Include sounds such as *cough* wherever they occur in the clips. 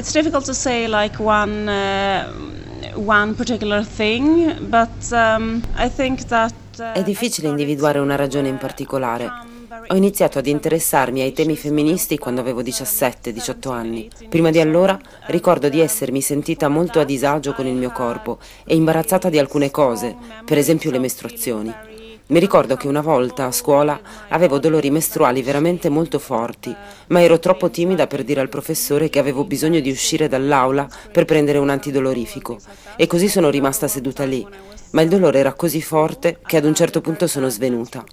It's difficult to say like one uh, one particular thing, but um, I think that uh, È difficile individuare una ragione in particolare. Ho iniziato ad interessarmi ai temi femministi quando avevo 17-18 anni. Prima di allora ricordo di essermi sentita molto a disagio con il mio corpo e imbarazzata di alcune cose, per esempio le mestruazioni. Mi ricordo che una volta a scuola avevo dolori mestruali veramente molto forti, ma ero troppo timida per dire al professore che avevo bisogno di uscire dall'aula per prendere un antidolorifico e così sono rimasta seduta lì. Ma il dolore era così forte che ad un certo punto sono svenuta.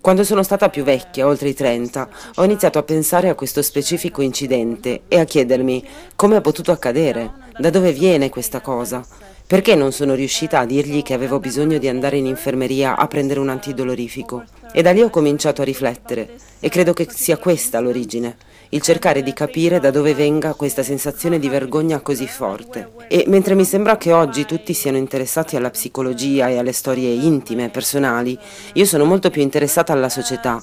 Quando sono stata più vecchia, oltre i 30, ho iniziato a pensare a questo specifico incidente e a chiedermi come è potuto accadere, da dove viene questa cosa. Perché non sono riuscita a dirgli che avevo bisogno di andare in infermeria a prendere un antidolorifico? E da lì ho cominciato a riflettere e credo che sia questa l'origine, il cercare di capire da dove venga questa sensazione di vergogna così forte. E mentre mi sembra che oggi tutti siano interessati alla psicologia e alle storie intime, personali, io sono molto più interessata alla società.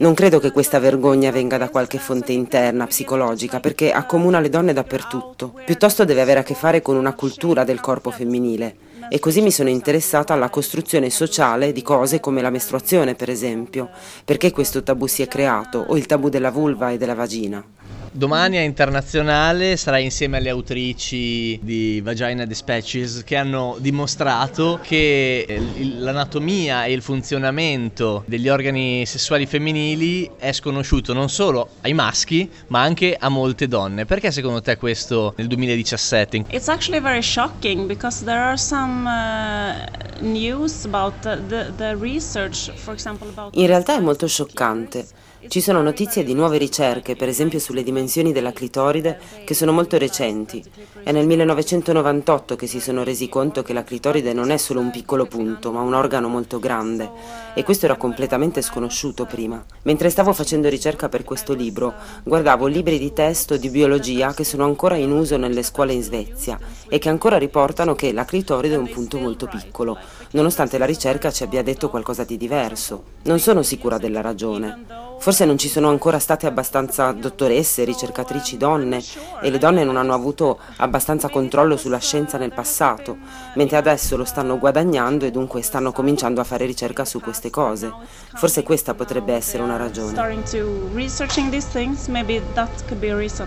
Non credo che questa vergogna venga da qualche fonte interna, psicologica, perché accomuna le donne dappertutto. Piuttosto deve avere a che fare con una cultura del corpo femminile. E così mi sono interessata alla costruzione sociale di cose come la mestruazione, per esempio. Perché questo tabù si è creato, o il tabù della vulva e della vagina. Domani a Internazionale sarai insieme alle autrici di Vagina Dispatches che hanno dimostrato che eh, l'anatomia e il funzionamento degli organi sessuali femminili è sconosciuto non solo ai maschi ma anche a molte donne. Perché secondo te questo nel 2017? It's actually very shocking because there are some uh, news about the, the research, for example about In realtà è molto scioccante. Ci sono notizie di nuove ricerche, per esempio sulle dimensioni della clitoride, che sono molto recenti. È nel 1998 che si sono resi conto che la clitoride non è solo un piccolo punto, ma un organo molto grande. E questo era completamente sconosciuto prima. Mentre stavo facendo ricerca per questo libro, guardavo libri di testo di biologia che sono ancora in uso nelle scuole in Svezia e che ancora riportano che la clitoride è un punto molto piccolo, nonostante la ricerca ci abbia detto qualcosa di diverso. Non sono sicura della ragione. Forse non ci sono ancora state abbastanza dottoresse, ricercatrici donne e le donne non hanno avuto abbastanza controllo sulla scienza nel passato, mentre adesso lo stanno guadagnando e dunque stanno cominciando a fare ricerca su queste cose. Forse questa potrebbe essere una ragione.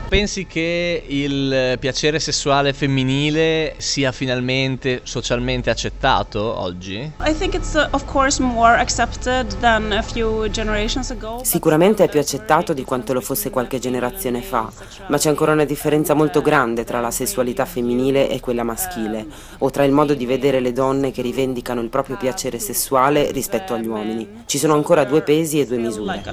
Pensi che il piacere sessuale femminile sia finalmente socialmente accettato oggi? I think it's uh, of course more accepted than a few generations ago. Sicuramente è più accettato di quanto lo fosse qualche generazione fa, ma c'è ancora una differenza molto grande tra la sessualità femminile e quella maschile, o tra il modo di vedere le donne che rivendicano il proprio piacere sessuale rispetto agli uomini. Ci sono ancora due pesi e due misure.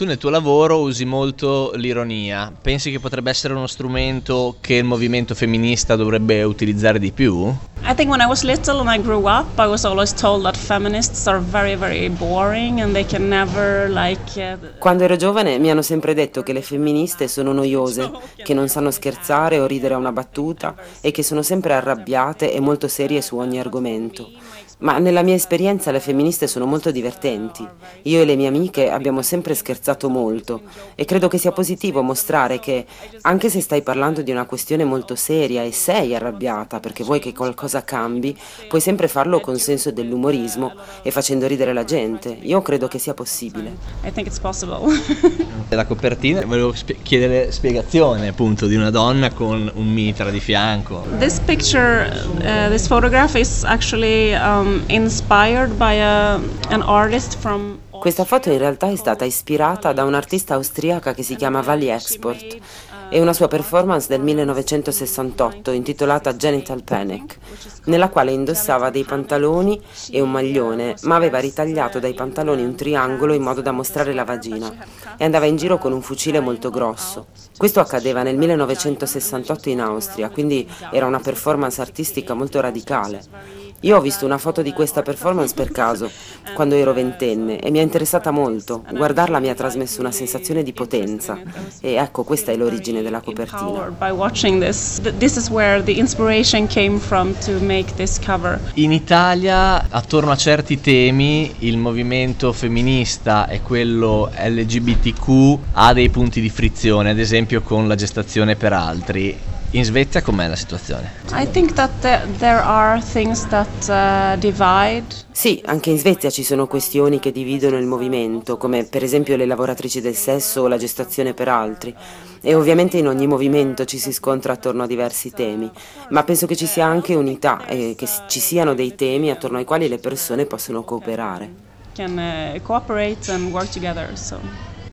Tu nel tuo lavoro usi molto l'ironia. Pensi che potrebbe essere uno strumento che il movimento femminista dovrebbe utilizzare di più? I think when I was little and I grew up, I was always told that feminists are very, very boring and they can never like. Uh, Quando ero giovane mi hanno sempre detto che le femministe sono noiose, che non sanno scherzare o ridere a una battuta e che sono sempre arrabbiate e molto serie su ogni argomento. Ma nella mia esperienza le femministe sono molto divertenti. Io e le mie amiche abbiamo sempre scherzato molto e credo che sia positivo mostrare che anche se stai parlando di una questione molto seria e sei arrabbiata perché vuoi che qualcosa cambi, puoi sempre farlo con senso dell'umorismo e facendo ridere la gente. Io credo che sia possibile. I think it's possible. *laughs* La copertina volevo spie- chiedere spiegazione appunto di una donna con un mitra di fianco. this picture, uh, this photograph is actually um, inspired by a, an artist from. Questa foto in realtà è stata ispirata da un'artista austriaca che si chiama Vali Export e una sua performance del 1968 intitolata Genital Panic, nella quale indossava dei pantaloni e un maglione, ma aveva ritagliato dai pantaloni un triangolo in modo da mostrare la vagina e andava in giro con un fucile molto grosso. Questo accadeva nel 1968 in Austria, quindi era una performance artistica molto radicale. Io ho visto una foto di questa performance per caso, quando ero ventenne, e mi è interessata molto. Guardarla mi ha trasmesso una sensazione di potenza. E ecco, questa è l'origine della copertina. In Italia, attorno a certi temi, il movimento femminista e quello LGBTQ ha dei punti di frizione, ad esempio con la gestazione per altri. In Svezia com'è la situazione? I think that there are things that uh. Sì, anche in Svezia ci sono questioni che dividono il movimento, come per esempio le lavoratrici del sesso o la gestazione per altri. E ovviamente in ogni movimento ci si scontra attorno a diversi temi, ma penso che ci sia anche unità e che ci siano dei temi attorno ai quali le persone possono cooperare. Can uh, cooperate and work together, so.